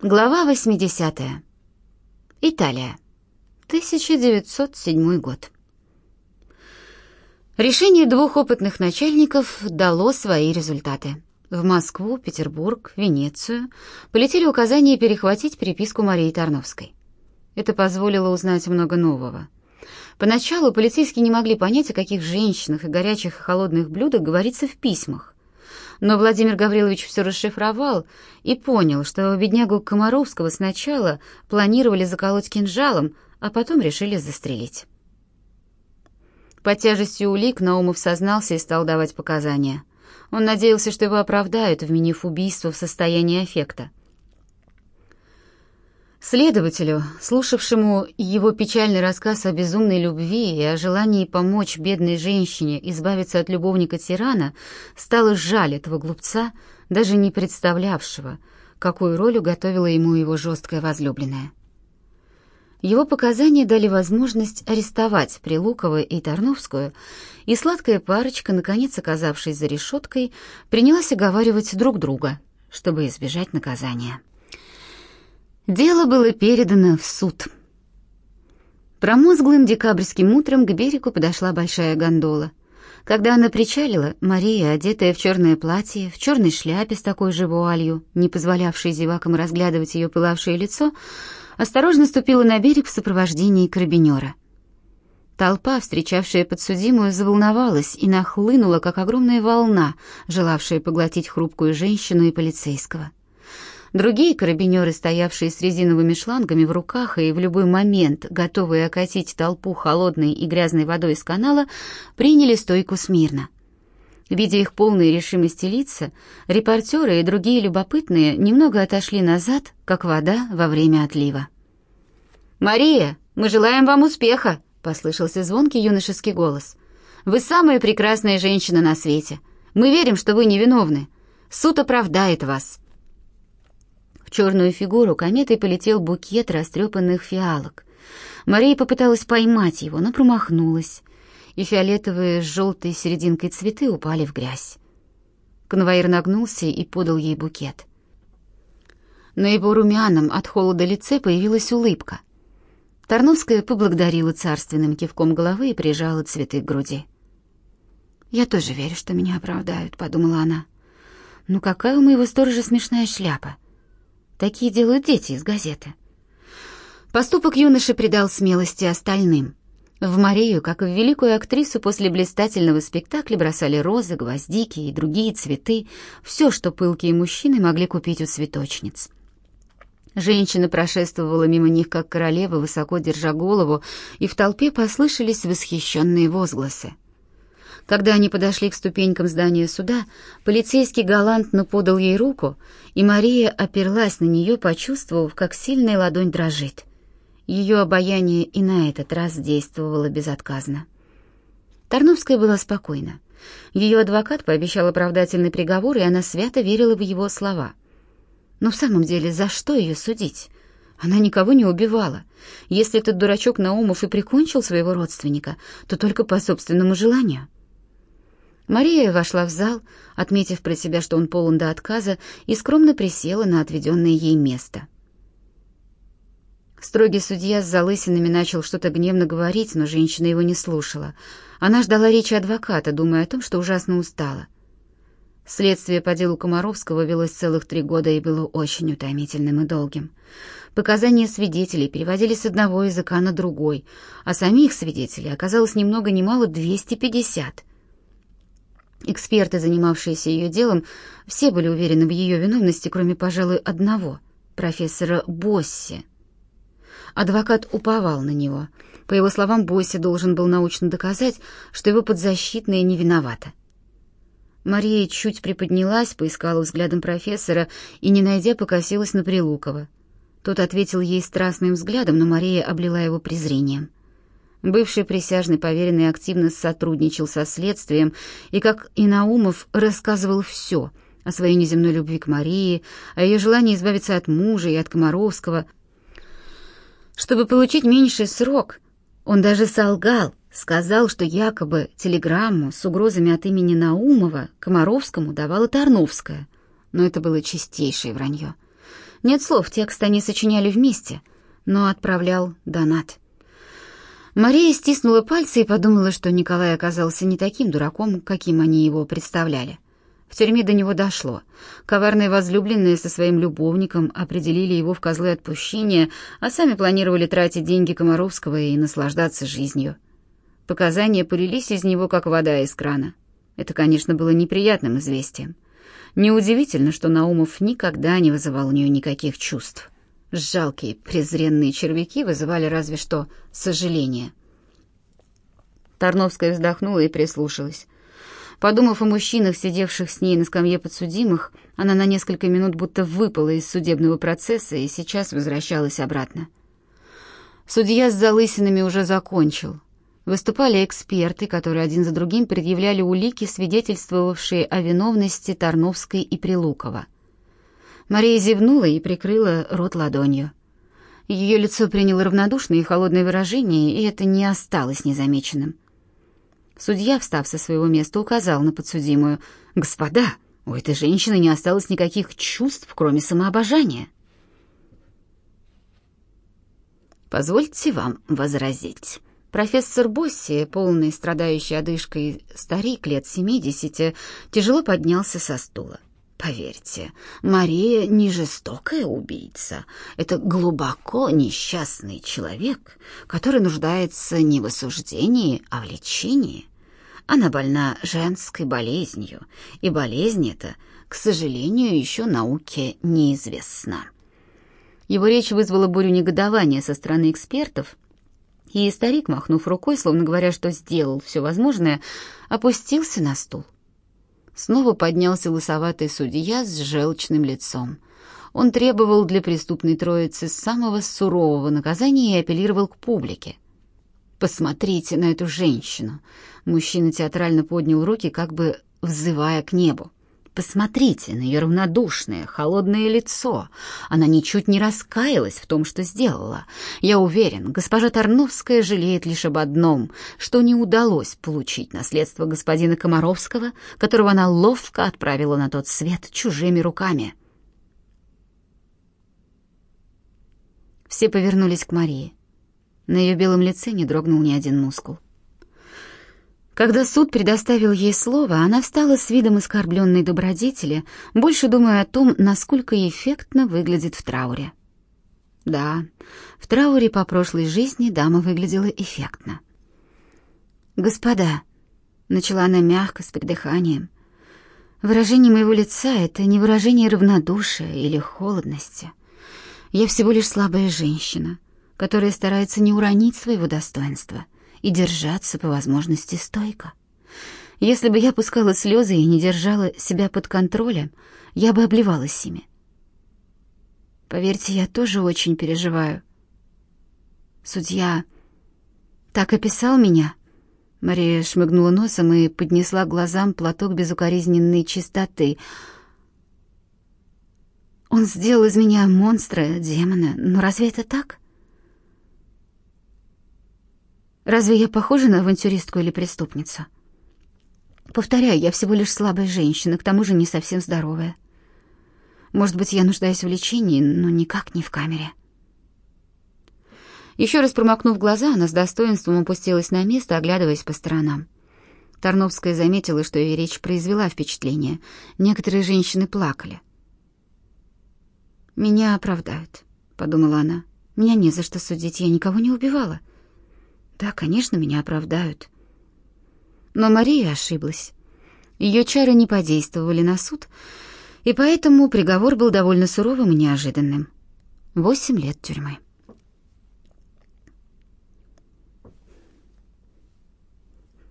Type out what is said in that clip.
Глава 80. Италия. 1907 год. Решение двух опытных начальников дало свои результаты. В Москву, Петербург, Венецию полетели указания перехватить переписку Марии Тарновской. Это позволило узнать много нового. Поначалу полицейские не могли понять, о каких женщинах и горячих и холодных блюдах говорится в письмах. Но Владимир Гаврилович все расшифровал и понял, что беднягу Комаровского сначала планировали заколоть кинжалом, а потом решили застрелить. Под тяжестью улик Наумов сознался и стал давать показания. Он надеялся, что его оправдают, вменив убийство в состоянии аффекта. Следователю, слушавшему его печальный рассказ о безумной любви и о желании помочь бедной женщине избавиться от любовника-тирана, стало жаль этого глупца, даже не представлявшего, какую роль уготовила ему его жесткая возлюбленная. Его показания дали возможность арестовать Прилукова и Тарновскую, и сладкая парочка, наконец оказавшись за решеткой, принялась оговаривать друг друга, чтобы избежать наказания. Дело было передано в суд. Промозглым декабрьским утром к берегу подошла большая гондола. Когда она причалила, Мария, одетая в черное платье, в черной шляпе с такой же вуалью, не позволявшей зевакам разглядывать ее пылавшее лицо, осторожно ступила на берег в сопровождении карабинера. Толпа, встречавшая подсудимую, заволновалась и нахлынула, как огромная волна, желавшая поглотить хрупкую женщину и полицейского. Другие карабинеры, стоявшие с резиновыми шлангами в руках и в любой момент готовые окатить толпу холодной и грязной водой из канала, приняли стойку смирно. Видя их полные решимости лица, репортеры и другие любопытные немного отошли назад, как вода во время отлива. «Мария, мы желаем вам успеха!» — послышался звонкий юношеский голос. «Вы самая прекрасная женщина на свете. Мы верим, что вы невиновны. Суд оправдает вас». В черную фигуру кометой полетел букет растрепанных фиалок. Мария попыталась поймать его, но промахнулась, и фиолетовые с желтой серединкой цветы упали в грязь. Конвоир нагнулся и подал ей букет. На его румяном от холода лице появилась улыбка. Тарновская поблагодарила царственным кивком головы и прижала цветы к груди. «Я тоже верю, что меня оправдают», — подумала она. «Ну какая у моего сторожа смешная шляпа!» Такие делают дети из газеты. Поступок юноши придал смелости остальным. В Марию, как в великую актрису, после блистательного спектакля бросали розы, гвоздики и другие цветы, все, что пылкие мужчины могли купить у цветочниц. Женщина прошествовала мимо них, как королева, высоко держа голову, и в толпе послышались восхищенные возгласы. Когда они подошли к ступенькам здания суда, полицейский галантно подал ей руку, и Мария оперлась на нее, почувствовав, как сильная ладонь дрожит. Ее обаяние и на этот раз действовало безотказно. Тарновская была спокойна. Ее адвокат пообещал оправдательный приговор, и она свято верила в его слова. Но в самом деле, за что ее судить? Она никого не убивала. Если этот дурачок Наумов и прикончил своего родственника, то только по собственному желанию. Мария вошла в зал, отметив про себя, что он полон до отказа, и скромно присела на отведенное ей место. Строгий судья с залысинами начал что-то гневно говорить, но женщина его не слушала. Она ждала речи адвоката, думая о том, что ужасно устала. Следствие по делу Комаровского велось целых три года и было очень утомительным и долгим. Показания свидетелей переводили с одного языка на другой, а самих свидетелей оказалось ни много ни мало 250. Эксперты, занимавшиеся ее делом, все были уверены в ее виновности, кроме, пожалуй, одного — профессора Босси. Адвокат уповал на него. По его словам, Босси должен был научно доказать, что его подзащитная не виновата. Мария чуть приподнялась, поискала взглядом профессора и, не найдя, покосилась на Прилукова. Тот ответил ей страстным взглядом, но Мария облила его презрением. Бывший присяжный поверенный активно сотрудничал со следствием и, как и Наумов, рассказывал все о своей неземной любви к Марии, о ее желании избавиться от мужа и от Комаровского. Чтобы получить меньший срок, он даже солгал, сказал, что якобы телеграмму с угрозами от имени Наумова Комаровскому давала Тарновская, но это было чистейшее вранье. Нет слов, текст они сочиняли вместе, но отправлял донат. Мария стиснула пальцы и подумала, что Николай оказался не таким дураком, каким они его представляли. В тюрьме до него дошло. Коварные возлюбленные со своим любовником определили его в козлы отпущения, а сами планировали тратить деньги Комаровского и наслаждаться жизнью. Показания полились из него, как вода из крана. Это, конечно, было неприятным известием. Неудивительно, что Наумов никогда не вызывал у нее никаких чувств. Жалкие, презренные червяки вызывали разве что сожаление. Тарновская вздохнула и прислушалась. Подумав о мужчинах, сидевших с ней на скамье подсудимых, она на несколько минут будто выпала из судебного процесса и сейчас возвращалась обратно. Судья с залысинами уже закончил. Выступали эксперты, которые один за другим предъявляли улики, свидетельствовавшие о виновности Тарновской и Прилукова. Мария зевнула и прикрыла рот ладонью. Ее лицо приняло равнодушное и холодное выражение, и это не осталось незамеченным. Судья, встав со своего места, указал на подсудимую. «Господа, у этой женщины не осталось никаких чувств, кроме самообожания». «Позвольте вам возразить». Профессор Босси, полный страдающий одышкой старик лет семидесяти, тяжело поднялся со стула. Поверьте, Мария не жестокая убийца. Это глубоко несчастный человек, который нуждается не в осуждении, а в лечении. Она больна женской болезнью, и болезнь эта, к сожалению, еще науке неизвестна. Его речь вызвала бурю негодования со стороны экспертов, и старик, махнув рукой, словно говоря, что сделал все возможное, опустился на стул. Снова поднялся лысоватый судья с желчным лицом. Он требовал для преступной троицы самого сурового наказания и апеллировал к публике. «Посмотрите на эту женщину!» Мужчина театрально поднял руки, как бы взывая к небу. Посмотрите на ее равнодушное, холодное лицо. Она ничуть не раскаялась в том, что сделала. Я уверен, госпожа Тарновская жалеет лишь об одном, что не удалось получить наследство господина Комаровского, которого она ловко отправила на тот свет чужими руками. Все повернулись к Марии. На ее белом лице не дрогнул ни один мускул. Когда суд предоставил ей слово, она встала с видом оскорбленной добродетели, больше думая о том, насколько эффектно выглядит в трауре. Да, в трауре по прошлой жизни дама выглядела эффектно. «Господа», — начала она мягко, с придыханием, — «выражение моего лица — это не выражение равнодушия или холодности. Я всего лишь слабая женщина, которая старается не уронить своего достоинства» и держаться по возможности стойко. Если бы я пускала слезы и не держала себя под контролем, я бы обливалась ими. Поверьте, я тоже очень переживаю. Судья так описал меня. Мария шмыгнула носом и поднесла к глазам платок безукоризненной чистоты. Он сделал из меня монстра, демона. Но разве это так? — Разве я похожа на авантюристку или преступницу? Повторяю, я всего лишь слабая женщина, к тому же не совсем здоровая. Может быть, я нуждаюсь в лечении, но никак не в камере. Еще раз промокнув глаза, она с достоинством опустилась на место, оглядываясь по сторонам. Тарновская заметила, что ее речь произвела впечатление. Некоторые женщины плакали. «Меня оправдают», — подумала она. «Меня не за что судить, я никого не убивала». Да, конечно, меня оправдают. Но Мария ошиблась. Ее чары не подействовали на суд, и поэтому приговор был довольно суровым и неожиданным. Восемь лет тюрьмы.